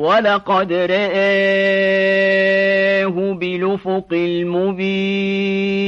ولقد رآه بلفق المبين